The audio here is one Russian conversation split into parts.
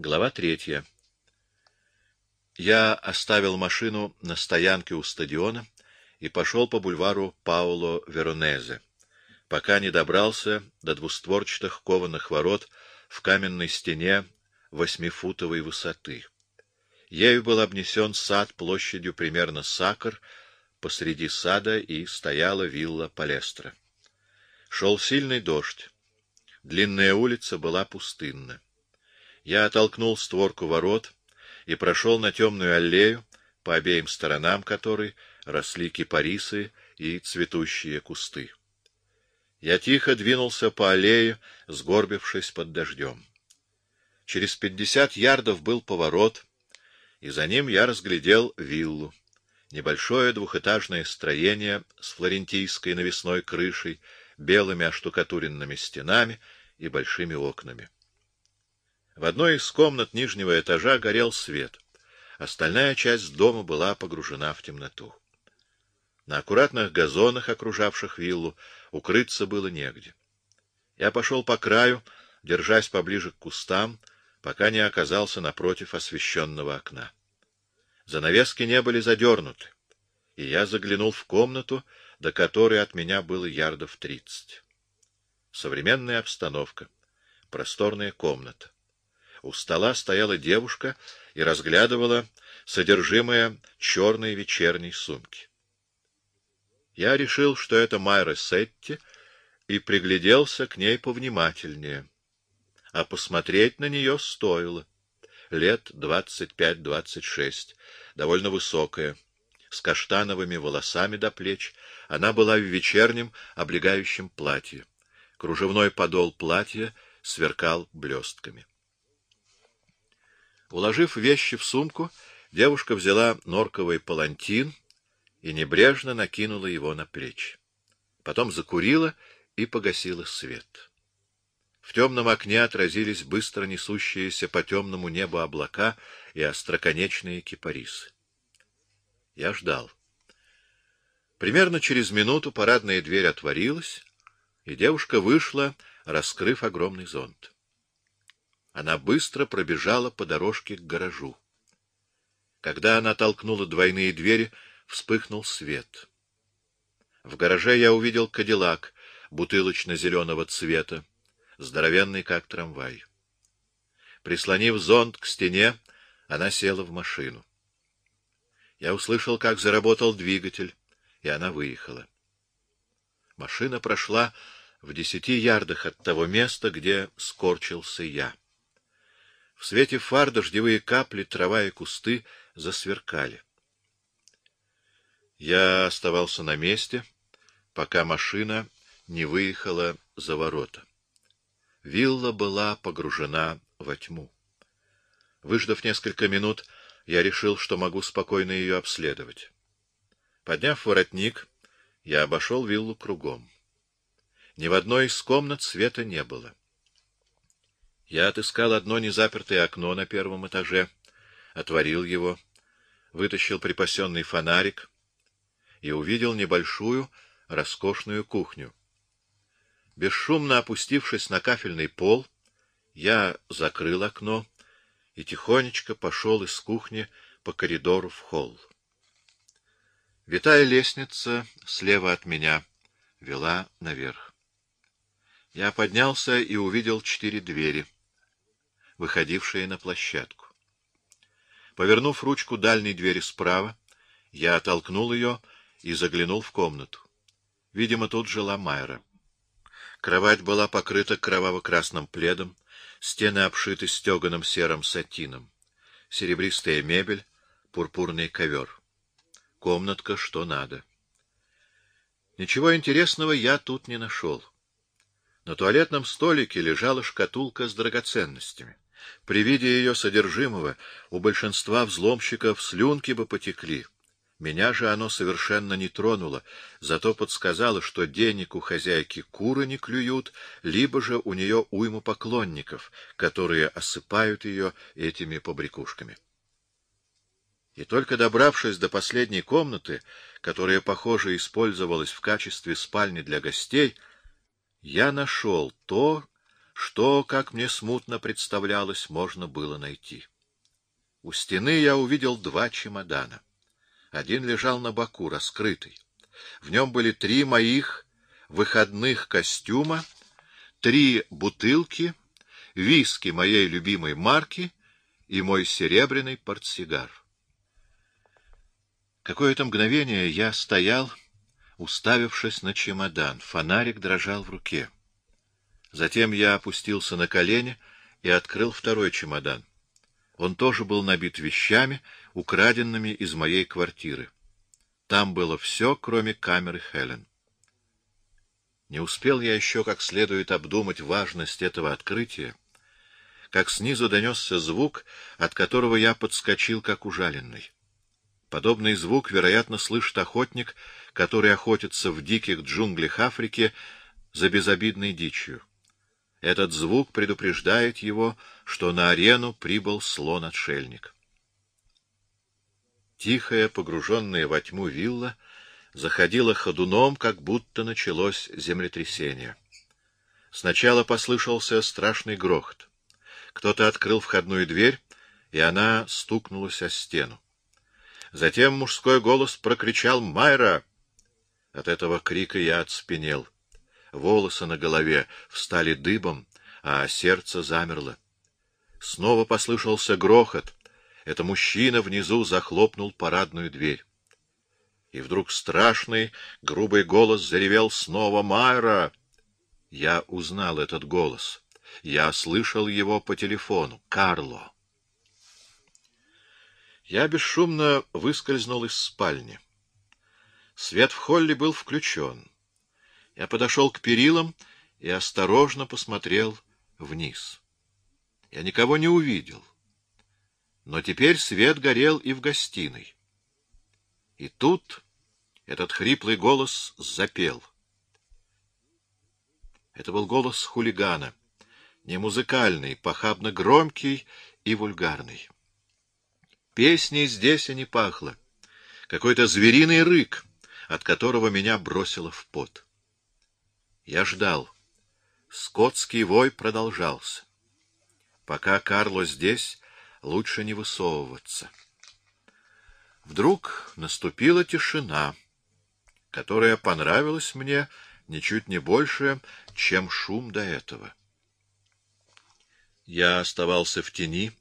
Глава третья. Я оставил машину на стоянке у стадиона и пошел по бульвару Пауло Веронезе, пока не добрался до двустворчатых кованых ворот в каменной стене восьмифутовой высоты. Ею был обнесен сад площадью примерно сакр, посреди сада и стояла вилла Палестра. Шел сильный дождь. Длинная улица была пустынна. Я оттолкнул створку ворот и прошел на темную аллею, по обеим сторонам которой росли кипарисы и цветущие кусты. Я тихо двинулся по аллее, сгорбившись под дождем. Через пятьдесят ярдов был поворот, и за ним я разглядел виллу. Небольшое двухэтажное строение с флорентийской навесной крышей, белыми оштукатуренными стенами и большими окнами. В одной из комнат нижнего этажа горел свет. Остальная часть дома была погружена в темноту. На аккуратных газонах, окружавших виллу, укрыться было негде. Я пошел по краю, держась поближе к кустам, пока не оказался напротив освещенного окна. Занавески не были задернуты, и я заглянул в комнату, до которой от меня было ярдов тридцать. Современная обстановка, просторная комната. У стола стояла девушка и разглядывала содержимое черной вечерней сумки. Я решил, что это Майра Сетти, и пригляделся к ней повнимательнее. А посмотреть на нее стоило. Лет двадцать пять-двадцать шесть, довольно высокая, с каштановыми волосами до плеч, она была в вечернем облегающем платье. Кружевной подол платья сверкал блестками. Уложив вещи в сумку, девушка взяла норковый палантин и небрежно накинула его на плечи. Потом закурила и погасила свет. В темном окне отразились быстро несущиеся по темному небу облака и остроконечные кипарисы. Я ждал. Примерно через минуту парадная дверь отворилась, и девушка вышла, раскрыв огромный зонт. Она быстро пробежала по дорожке к гаражу. Когда она толкнула двойные двери, вспыхнул свет. В гараже я увидел кадиллак бутылочно-зеленого цвета, здоровенный, как трамвай. Прислонив зонт к стене, она села в машину. Я услышал, как заработал двигатель, и она выехала. Машина прошла в десяти ярдах от того места, где скорчился я. В свете фар дождевые капли, трава и кусты засверкали. Я оставался на месте, пока машина не выехала за ворота. Вилла была погружена во тьму. Выждав несколько минут, я решил, что могу спокойно ее обследовать. Подняв воротник, я обошел виллу кругом. Ни в одной из комнат света не было. Я отыскал одно незапертое окно на первом этаже, отворил его, вытащил припасенный фонарик и увидел небольшую, роскошную кухню. Бесшумно опустившись на кафельный пол, я закрыл окно и тихонечко пошел из кухни по коридору в холл. Витая лестница слева от меня вела наверх. Я поднялся и увидел четыре двери — выходившие на площадку. Повернув ручку дальней двери справа, я оттолкнул ее и заглянул в комнату. Видимо, тут жила Майра. Кровать была покрыта кроваво-красным пледом, стены обшиты стеганым серым сатином, серебристая мебель, пурпурный ковер. Комнатка что надо. Ничего интересного я тут не нашел. На туалетном столике лежала шкатулка с драгоценностями. При виде ее содержимого у большинства взломщиков слюнки бы потекли. Меня же оно совершенно не тронуло, зато подсказало, что денег у хозяйки куры не клюют, либо же у нее уйму поклонников, которые осыпают ее этими побрякушками. И только добравшись до последней комнаты, которая, похоже, использовалась в качестве спальни для гостей, я нашел то, что, как мне смутно представлялось, можно было найти. У стены я увидел два чемодана. Один лежал на боку, раскрытый. В нем были три моих выходных костюма, три бутылки, виски моей любимой марки и мой серебряный портсигар. Какое-то мгновение я стоял, уставившись на чемодан. Фонарик дрожал в руке. Затем я опустился на колени и открыл второй чемодан. Он тоже был набит вещами, украденными из моей квартиры. Там было все, кроме камеры Хелен. Не успел я еще как следует обдумать важность этого открытия, как снизу донесся звук, от которого я подскочил, как ужаленный. Подобный звук, вероятно, слышит охотник, который охотится в диких джунглях Африки за безобидной дичью. Этот звук предупреждает его, что на арену прибыл слон-отшельник. Тихая, погруженная во тьму вилла заходила ходуном, как будто началось землетрясение. Сначала послышался страшный грохот. Кто-то открыл входную дверь, и она стукнулась о стену. Затем мужской голос прокричал «Майра!». От этого крика я отспенел волосы на голове встали дыбом, а сердце замерло. Снова послышался грохот. Это мужчина внизу захлопнул парадную дверь. И вдруг страшный, грубый голос заревел снова «Майра!». Я узнал этот голос. Я слышал его по телефону. «Карло!» Я бесшумно выскользнул из спальни. Свет в холле был включен. Я подошел к перилам и осторожно посмотрел вниз. Я никого не увидел. Но теперь свет горел и в гостиной. И тут этот хриплый голос запел. Это был голос хулигана, не музыкальный, похабно громкий и вульгарный. Песней здесь и не пахло. Какой-то звериный рык, от которого меня бросило в пот. Я ждал. Скотский вой продолжался. Пока Карло здесь, лучше не высовываться. Вдруг наступила тишина, которая понравилась мне ничуть не больше, чем шум до этого. Я оставался в тени,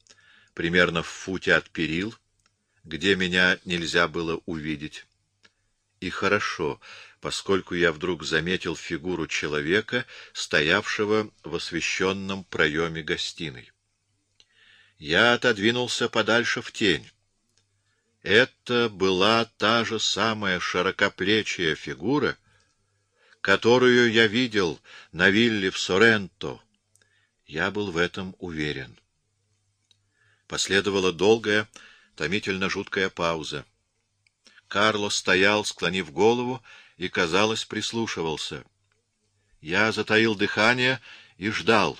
примерно в футе от перил, где меня нельзя было увидеть. И хорошо, поскольку я вдруг заметил фигуру человека, стоявшего в освещенном проеме гостиной. Я отодвинулся подальше в тень. Это была та же самая широкоплечья фигура, которую я видел на вилле в Соренто. Я был в этом уверен. Последовала долгая, томительно жуткая пауза. Карло стоял, склонив голову, и, казалось, прислушивался. Я затаил дыхание и ждал.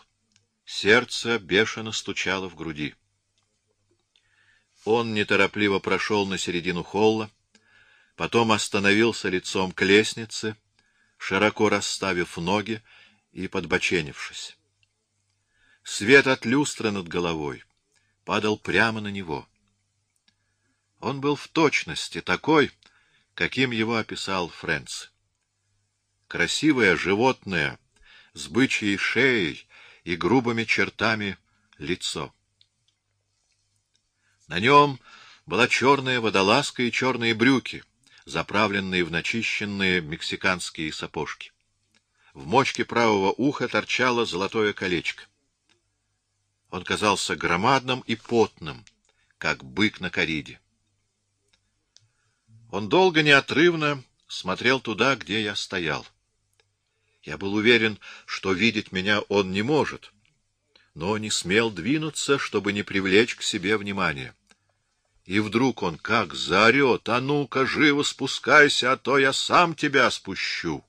Сердце бешено стучало в груди. Он неторопливо прошел на середину холла, потом остановился лицом к лестнице, широко расставив ноги и подбоченившись. Свет от люстры над головой падал прямо на него. Он был в точности такой, каким его описал Фрэнс. Красивое животное с бычьей шеей и грубыми чертами лицо. На нем была черная водолазка и черные брюки, заправленные в начищенные мексиканские сапожки. В мочке правого уха торчало золотое колечко. Он казался громадным и потным, как бык на кориде. Он долго неотрывно смотрел туда, где я стоял. Я был уверен, что видеть меня он не может, но не смел двинуться, чтобы не привлечь к себе внимания. И вдруг он как заорет, «А ну-ка, живо спускайся, а то я сам тебя спущу!»